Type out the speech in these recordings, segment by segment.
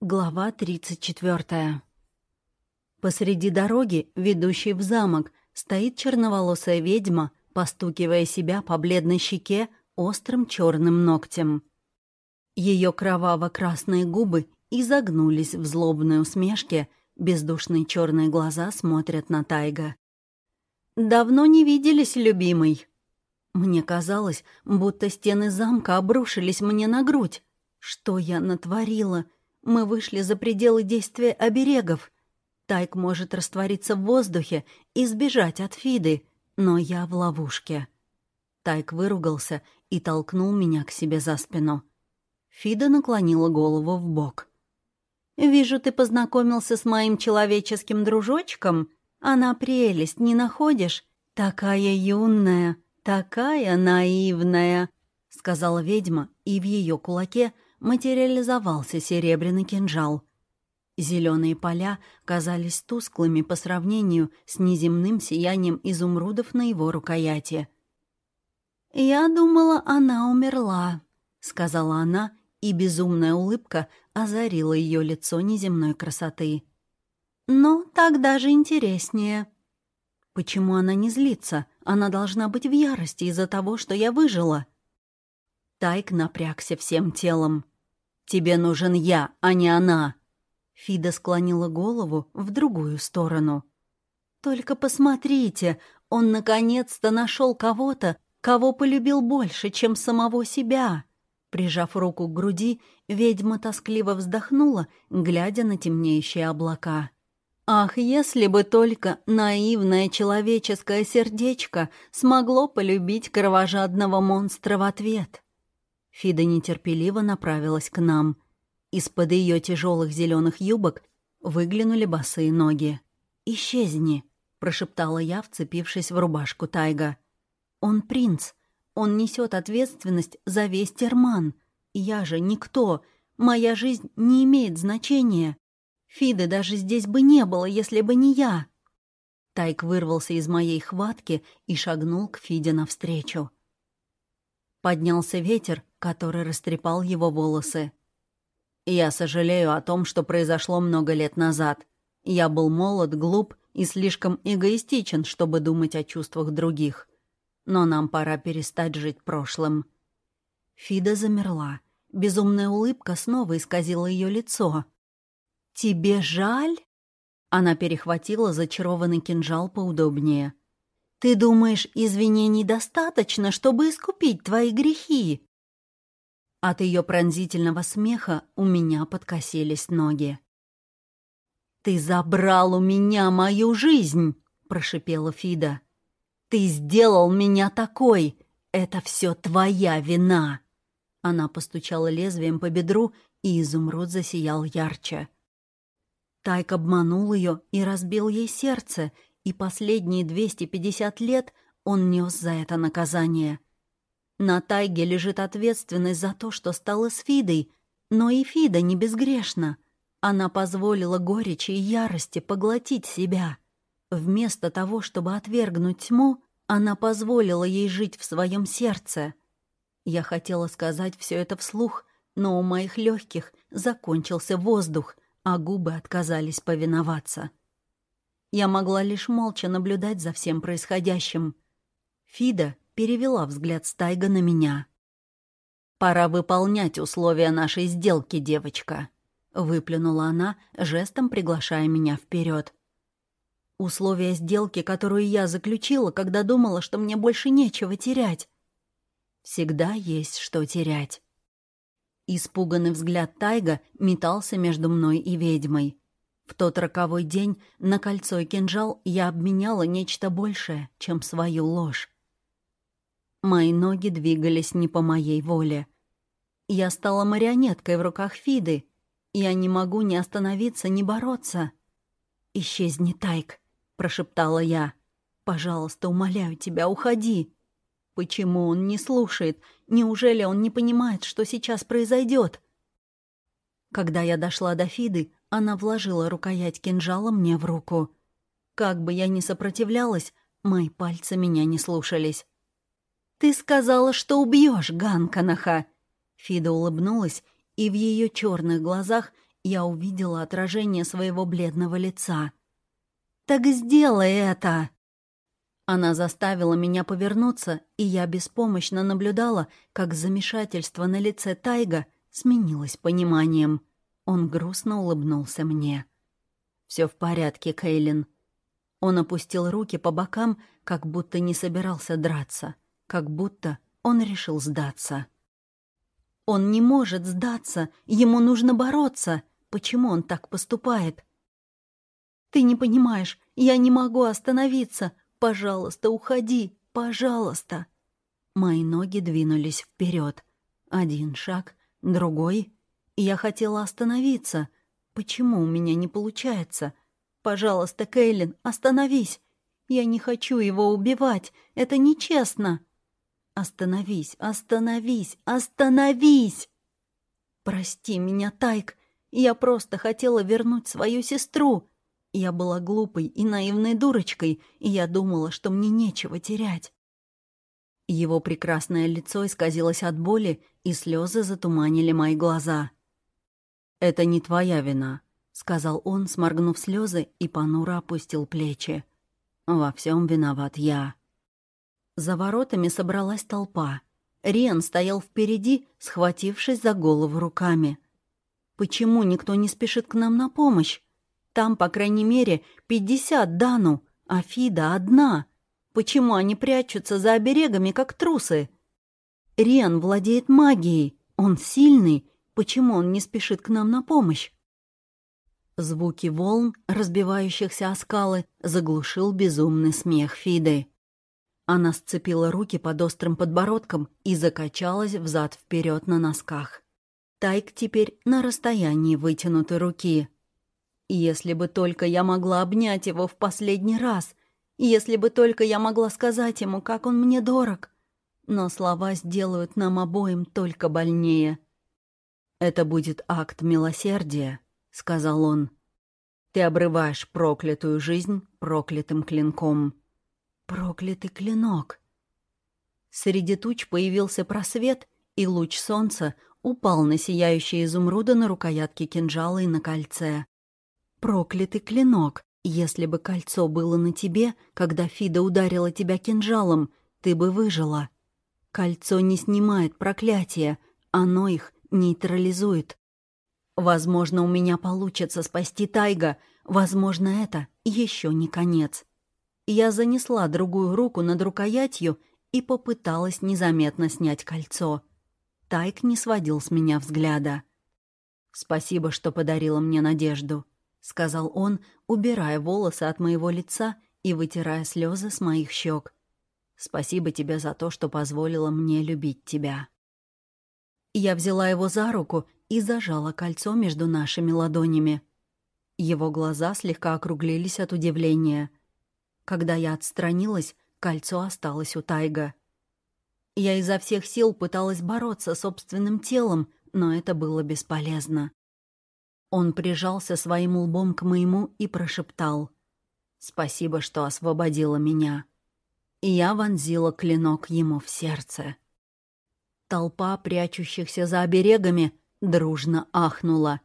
Глава 34. Посреди дороги, ведущей в замок, стоит черноволосая ведьма, постукивая себя по бледной щеке острым черным ногтем. Ее кроваво-красные губы изогнулись в злобной усмешке, бездушные черные глаза смотрят на Тайга. «Давно не виделись, любимый!» Мне казалось, будто стены замка обрушились мне на грудь. Что я натворила? Мы вышли за пределы действия оберегов. Тайк может раствориться в воздухе и сбежать от Фиды, но я в ловушке. Тайк выругался и толкнул меня к себе за спину. Фида наклонила голову в бок. «Вижу, ты познакомился с моим человеческим дружочком. Она прелесть, не находишь? Такая юная, такая наивная», — сказала ведьма, и в ее кулаке — материализовался серебряный кинжал. Зеленые поля казались тусклыми по сравнению с неземным сиянием изумрудов на его рукояти. «Я думала, она умерла», — сказала она, и безумная улыбка озарила ее лицо неземной красоты. «Но так даже интереснее». «Почему она не злится? Она должна быть в ярости из-за того, что я выжила». Тайк напрягся всем телом. «Тебе нужен я, а не она!» Фида склонила голову в другую сторону. «Только посмотрите, он наконец-то нашел кого-то, кого полюбил больше, чем самого себя!» Прижав руку к груди, ведьма тоскливо вздохнула, глядя на темнеющие облака. Ах, если бы только наивное человеческое сердечко смогло полюбить кровожадного монстра в ответ. Фида нетерпеливо направилась к нам. Из-под ее тяжелых зеленых юбок выглянули босые ноги. «Исчезни», — прошептала я, вцепившись в рубашку Тайга. «Он принц. Он несет ответственность за весь Терман. Я же никто. Моя жизнь не имеет значения. Фиды даже здесь бы не было, если бы не я». Тайк вырвался из моей хватки и шагнул к Фиде навстречу. Поднялся ветер, который растрепал его волосы. «Я сожалею о том, что произошло много лет назад. Я был молод, глуп и слишком эгоистичен, чтобы думать о чувствах других. Но нам пора перестать жить прошлым». Фида замерла. Безумная улыбка снова исказила ее лицо. «Тебе жаль?» Она перехватила зачарованный кинжал поудобнее. «Ты думаешь, извинений достаточно, чтобы искупить твои грехи?» От ее пронзительного смеха у меня подкосились ноги. «Ты забрал у меня мою жизнь!» — прошипела Фида. «Ты сделал меня такой! Это все твоя вина!» Она постучала лезвием по бедру, и изумруд засиял ярче. Тайк обманул ее и разбил ей сердце, и последние 250 лет он нес за это наказание — на Тайге лежит ответственность за то, что стало с Фидой, но и Фида не безгрешна. Она позволила горечи и ярости поглотить себя. Вместо того, чтобы отвергнуть тьму, она позволила ей жить в своем сердце. Я хотела сказать все это вслух, но у моих легких закончился воздух, а губы отказались повиноваться. Я могла лишь молча наблюдать за всем происходящим. Фида перевела взгляд Стайга на меня. «Пора выполнять условия нашей сделки, девочка», — выплюнула она, жестом приглашая меня вперед. «Условия сделки, которую я заключила, когда думала, что мне больше нечего терять. Всегда есть что терять». Испуганный взгляд Тайга метался между мной и ведьмой. В тот роковой день на кольцо и кинжал я обменяла нечто большее, чем свою ложь. Мои ноги двигались не по моей воле. Я стала марионеткой в руках Фиды. Я не могу ни остановиться, ни бороться. «Исчезни, Тайк», — прошептала я. «Пожалуйста, умоляю тебя, уходи». Почему он не слушает? Неужели он не понимает, что сейчас произойдет? Когда я дошла до Фиды, она вложила рукоять кинжала мне в руку. Как бы я ни сопротивлялась, мои пальцы меня не слушались. «Ты сказала, что убьешь Ганканаха!» Фида улыбнулась, и в ее черных глазах я увидела отражение своего бледного лица. «Так сделай это!» Она заставила меня повернуться, и я беспомощно наблюдала, как замешательство на лице Тайга сменилось пониманием. Он грустно улыбнулся мне. Все в порядке, Кейлин». Он опустил руки по бокам, как будто не собирался драться, как будто он решил сдаться. «Он не может сдаться, ему нужно бороться. Почему он так поступает?» «Ты не понимаешь, я не могу остановиться. Пожалуйста, уходи, пожалуйста!» Мои ноги двинулись вперед. Один шаг, другой. Я хотела остановиться. Почему у меня не получается? Пожалуйста, Кейлин, остановись. Я не хочу его убивать. Это нечестно. Остановись, остановись, остановись! Прости меня, Тайк. Я просто хотела вернуть свою сестру. Я была глупой и наивной дурочкой, и я думала, что мне нечего терять. Его прекрасное лицо исказилось от боли, и слезы затуманили мои глаза. «Это не твоя вина», — сказал он, сморгнув слезы, и понуро опустил плечи. «Во всем виноват я». За воротами собралась толпа. Риан стоял впереди, схватившись за голову руками. «Почему никто не спешит к нам на помощь? Там, по крайней мере, пятьдесят Дану, а Фида одна. Почему они прячутся за оберегами, как трусы? Риан владеет магией, он сильный. Почему он не спешит к нам на помощь? Звуки волн, разбивающихся о скалы, заглушил безумный смех Фиды. Она сцепила руки под острым подбородком и закачалась взад вперед на носках. Тайк теперь на расстоянии вытянутой руки. Если бы только я могла обнять его в последний раз, если бы только я могла сказать ему, как он мне дорог. Но слова сделают нам обоим только больнее. «Это будет акт милосердия», — сказал он. «Ты обрываешь проклятую жизнь проклятым клинком». «Проклятый клинок». Среди туч появился просвет, и луч солнца упал на сияющие изумруды на рукоятке кинжала и на кольце. Проклятый клинок. Если бы кольцо было на тебе, когда Фида ударила тебя кинжалом, ты бы выжила. Кольцо не снимает проклятия, оно их нейтрализует. Возможно, у меня получится спасти Тайга, возможно, это еще не конец. Я занесла другую руку над рукоятью и попыталась незаметно снять кольцо. Тайг не сводил с меня взгляда. «Спасибо, что подарила мне надежду», — сказал он, убирая волосы от моего лица и вытирая слезы с моих щек. «Спасибо тебе за то, что позволила мне любить тебя». Я взяла его за руку и зажала кольцо между нашими ладонями. Его глаза слегка округлились от удивления. Когда я отстранилась, кольцо осталось у Тайга. Я изо всех сил пыталась бороться с собственным телом, но это было бесполезно. Он прижался своим лбом к моему и прошептал. «Спасибо, что освободила меня». И я вонзила клинок ему в сердце. Толпа, прячущихся за оберегами, дружно ахнула.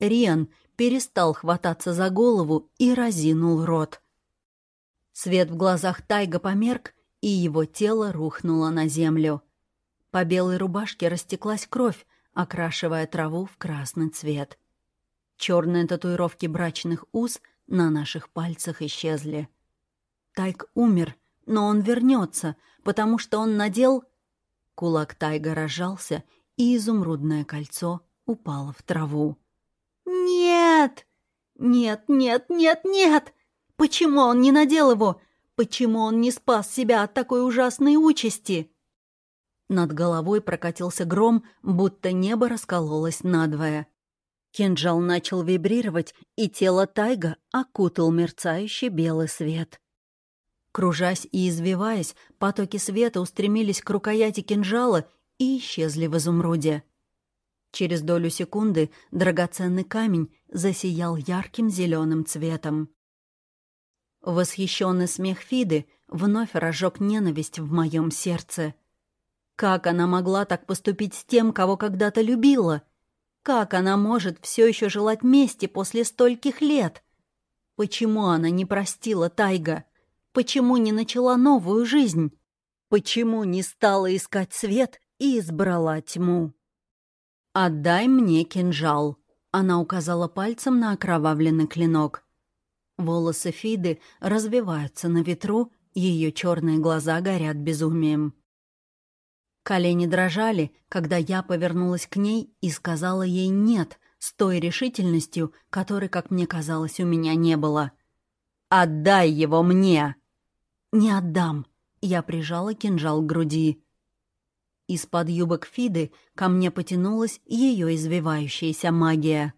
Риан перестал хвататься за голову и разинул рот. Свет в глазах Тайга померк, и его тело рухнуло на землю. По белой рубашке растеклась кровь, окрашивая траву в красный цвет. Черные татуировки брачных уз на наших пальцах исчезли. Тайк умер, но он вернется, потому что он надел... Кулак Тайга разжался, и изумрудное кольцо упало в траву. «Нет! Нет, нет, нет, нет! Почему он не надел его? Почему он не спас себя от такой ужасной участи?» Над головой прокатился гром, будто небо раскололось надвое. Кинжал начал вибрировать, и тело Тайга окутал мерцающий белый свет. Кружась и извиваясь, потоки света устремились к рукояти кинжала и исчезли в изумруде. Через долю секунды драгоценный камень засиял ярким зеленым цветом. Восхищенный смех Фиды вновь разжег ненависть в моем сердце. Как она могла так поступить с тем, кого когда-то любила — Как она может все еще желать мести после стольких лет? Почему она не простила Тайга? Почему не начала новую жизнь? Почему не стала искать свет и избрала тьму? «Отдай мне кинжал», — она указала пальцем на окровавленный клинок. Волосы Фиды развиваются на ветру, ее черные глаза горят безумием. Колени дрожали, когда я повернулась к ней и сказала ей «нет» с той решительностью, которой, как мне казалось, у меня не было. «Отдай его мне!» «Не отдам!» Я прижала кинжал к груди. Из-под юбок Фиды ко мне потянулась ее извивающаяся магия.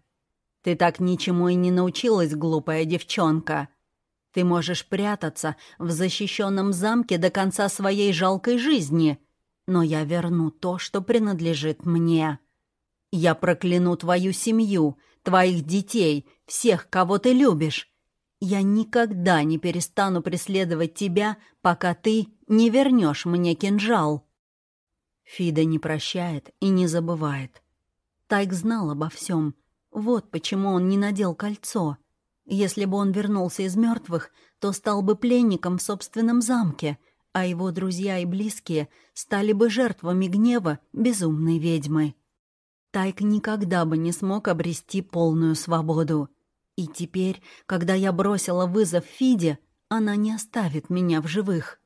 «Ты так ничему и не научилась, глупая девчонка!» Ты можешь прятаться в защищенном замке до конца своей жалкой жизни, но я верну то, что принадлежит мне. Я прокляну твою семью, твоих детей, всех, кого ты любишь. Я никогда не перестану преследовать тебя, пока ты не вернешь мне кинжал». Фида не прощает и не забывает. Тайк знал обо всем. Вот почему он не надел кольцо. Если бы он вернулся из мертвых, то стал бы пленником в собственном замке — а его друзья и близкие стали бы жертвами гнева безумной ведьмы. Тайк никогда бы не смог обрести полную свободу. И теперь, когда я бросила вызов Фиде, она не оставит меня в живых.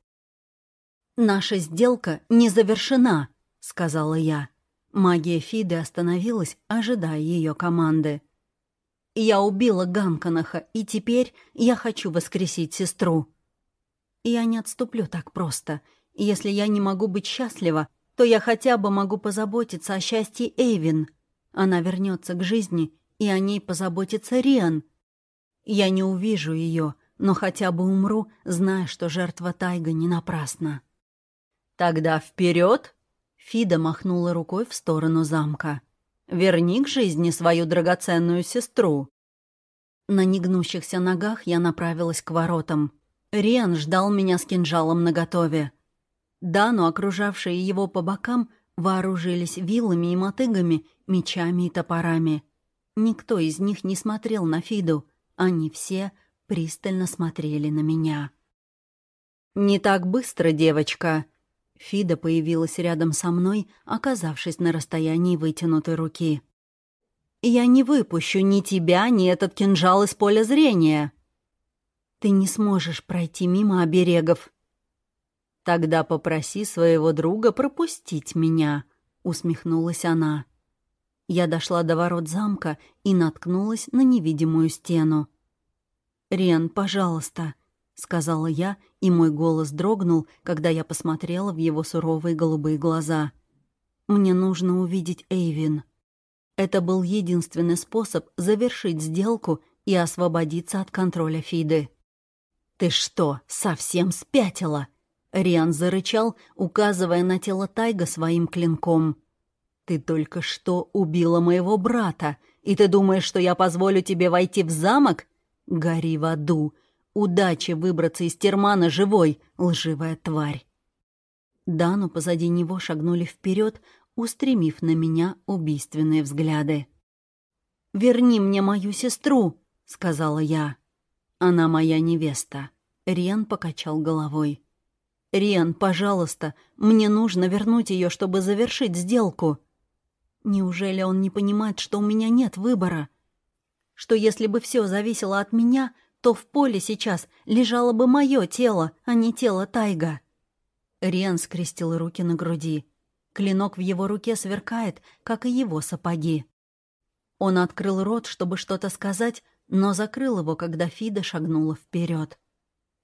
«Наша сделка не завершена», — сказала я. Магия Фиды остановилась, ожидая ее команды. «Я убила Ганканаха, и теперь я хочу воскресить сестру». Я не отступлю так просто. Если я не могу быть счастлива, то я хотя бы могу позаботиться о счастье Эйвин. Она вернется к жизни, и о ней позаботится Риан. Я не увижу ее, но хотя бы умру, зная, что жертва Тайга не напрасна. «Тогда вперед! Фида махнула рукой в сторону замка. «Верни к жизни свою драгоценную сестру!» На негнущихся ногах я направилась к воротам. Риан ждал меня с кинжалом наготове. Дану, окружавшие его по бокам, вооружились вилами и мотыгами, мечами и топорами. Никто из них не смотрел на Фиду, они все пристально смотрели на меня. «Не так быстро, девочка!» Фида появилась рядом со мной, оказавшись на расстоянии вытянутой руки. «Я не выпущу ни тебя, ни этот кинжал из поля зрения!» Ты не сможешь пройти мимо оберегов. Тогда попроси своего друга пропустить меня, усмехнулась она. Я дошла до ворот замка и наткнулась на невидимую стену. «Рен, пожалуйста», — сказала я, и мой голос дрогнул, когда я посмотрела в его суровые голубые глаза. «Мне нужно увидеть Эйвин». Это был единственный способ завершить сделку и освободиться от контроля Фиды. «Ты что, совсем спятила?» Риан зарычал, указывая на тело Тайга своим клинком. «Ты только что убила моего брата, и ты думаешь, что я позволю тебе войти в замок? Гори в аду! Удачи выбраться из термана живой, лживая тварь!» Дану позади него шагнули вперед, устремив на меня убийственные взгляды. «Верни мне мою сестру!» — сказала я. «Она моя невеста». Риан покачал головой. «Риан, пожалуйста, мне нужно вернуть ее, чтобы завершить сделку». Неужели он не понимает, что у меня нет выбора? Что если бы все зависело от меня, то в поле сейчас лежало бы мое тело, а не тело Тайга. Риан скрестил руки на груди. Клинок в его руке сверкает, как и его сапоги. Он открыл рот, чтобы что-то сказать, но закрыл его, когда Фида шагнула вперед.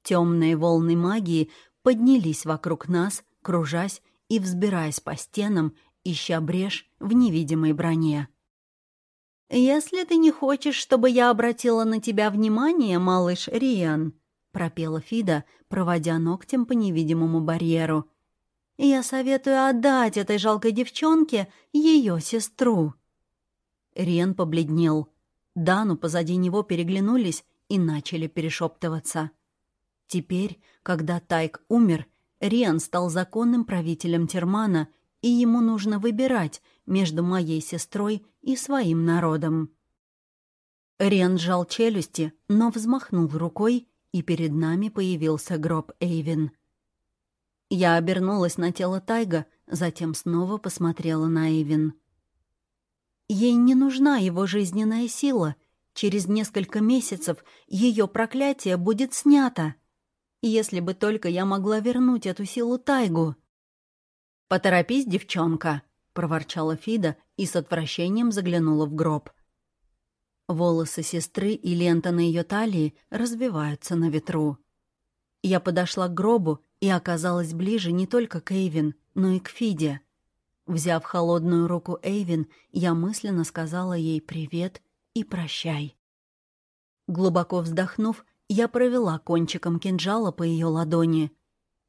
Темные волны магии поднялись вокруг нас, кружась и взбираясь по стенам, ища брешь в невидимой броне. «Если ты не хочешь, чтобы я обратила на тебя внимание, малыш Риан», — пропела Фида, проводя ногтем по невидимому барьеру, — «я советую отдать этой жалкой девчонке ее сестру». Риан побледнел. Дану позади него переглянулись и начали перешептываться. Теперь, когда Тайк умер, Риан стал законным правителем Термана, и ему нужно выбирать между моей сестрой и своим народом. Рен сжал челюсти, но взмахнул рукой, и перед нами появился гроб Эйвин. Я обернулась на тело Тайга, затем снова посмотрела на Эйвин. Ей не нужна его жизненная сила. Через несколько месяцев ее проклятие будет снято. Если бы только я могла вернуть эту силу Тайгу. «Поторопись, девчонка», — проворчала Фида и с отвращением заглянула в гроб. Волосы сестры и лента на ее талии развиваются на ветру. Я подошла к гробу и оказалась ближе не только к Эйвин, но и к Фиде. Взяв холодную руку Эйвин, я мысленно сказала ей привет и прощай. Глубоко вздохнув, я провела кончиком кинжала по ее ладони.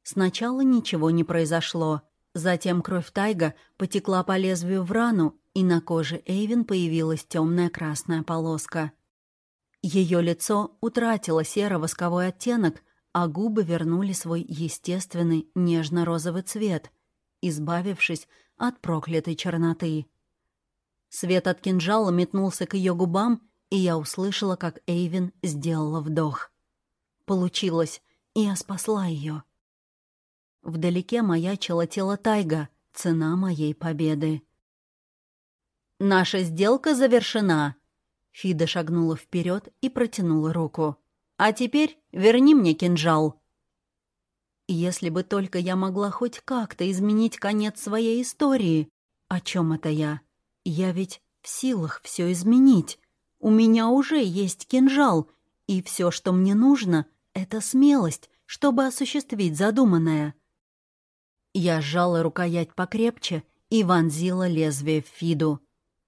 Сначала ничего не произошло. Затем кровь Тайга потекла по лезвию в рану, и на коже Эйвин появилась темная красная полоска. Ее лицо утратило серо-восковой оттенок, а губы вернули свой естественный нежно-розовый цвет, избавившись от проклятой черноты. Свет от кинжала метнулся к ее губам, и я услышала, как Эйвин сделала вдох. Получилось, и я спасла ее. Вдалеке маячило тело Тайга, цена моей победы. «Наша сделка завершена!» Фида шагнула вперед и протянула руку. «А теперь верни мне кинжал!» Если бы только я могла хоть как-то изменить конец своей истории. О чем это я? Я ведь в силах все изменить. У меня уже есть кинжал, и все, что мне нужно, — это смелость, чтобы осуществить задуманное. Я сжала рукоять покрепче и вонзила лезвие в Фиду.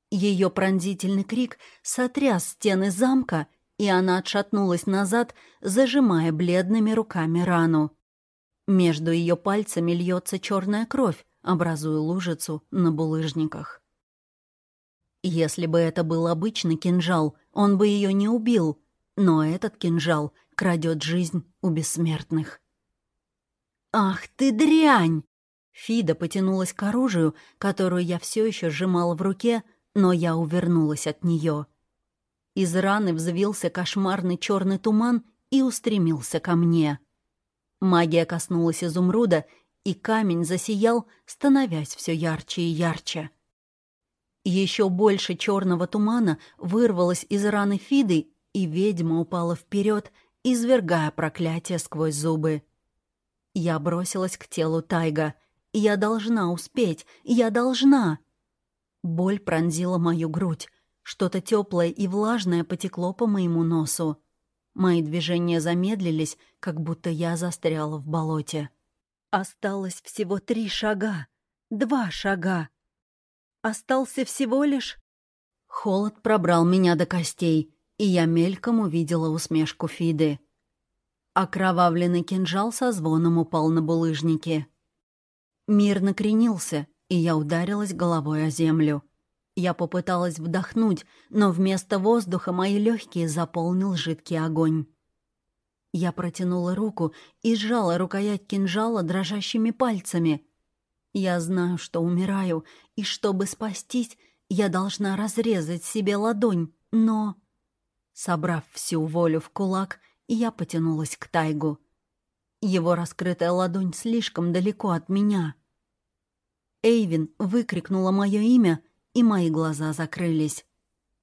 Ее пронзительный крик сотряс стены замка, и она отшатнулась назад, зажимая бледными руками рану. Между ее пальцами льется черная кровь, образуя лужицу на булыжниках. Если бы это был обычный кинжал, он бы ее не убил, но этот кинжал крадет жизнь у бессмертных. «Ах ты дрянь!» Фида потянулась к оружию, которую я все еще сжимала в руке, но я увернулась от нее. Из раны взвился кошмарный черный туман и устремился ко мне. Магия коснулась изумруда, и камень засиял, становясь все ярче и ярче. Еще больше черного тумана вырвалось из раны Фиды, и ведьма упала вперед, извергая проклятие сквозь зубы. Я бросилась к телу Тайга. Я должна успеть, я должна. Боль пронзила мою грудь. Что-то теплое и влажное потекло по моему носу. Мои движения замедлились, как будто я застряла в болоте. Осталось всего три шага. Два шага. Остался всего лишь... Холод пробрал меня до костей, и я мельком увидела усмешку Фиды. Окровавленный кинжал со звоном упал на булыжники. Мир накренился, и я ударилась головой о землю. Я попыталась вдохнуть, но вместо воздуха мои легкие заполнил жидкий огонь. Я протянула руку и сжала рукоять кинжала дрожащими пальцами. Я знаю, что умираю, и чтобы спастись, я должна разрезать себе ладонь, но... Собрав всю волю в кулак, я потянулась к Тайгу. Его раскрытая ладонь слишком далеко от меня. Эйвин выкрикнула мое имя, и мои глаза закрылись.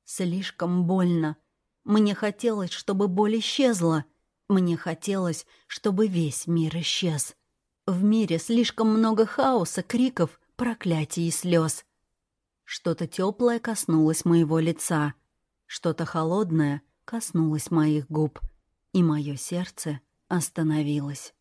Слишком больно. Мне хотелось, чтобы боль исчезла. Мне хотелось, чтобы весь мир исчез. В мире слишком много хаоса, криков, проклятий и слез. Что-то теплое коснулось моего лица. Что-то холодное коснулось моих губ. И мое сердце остановилось.